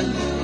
Hallelujah.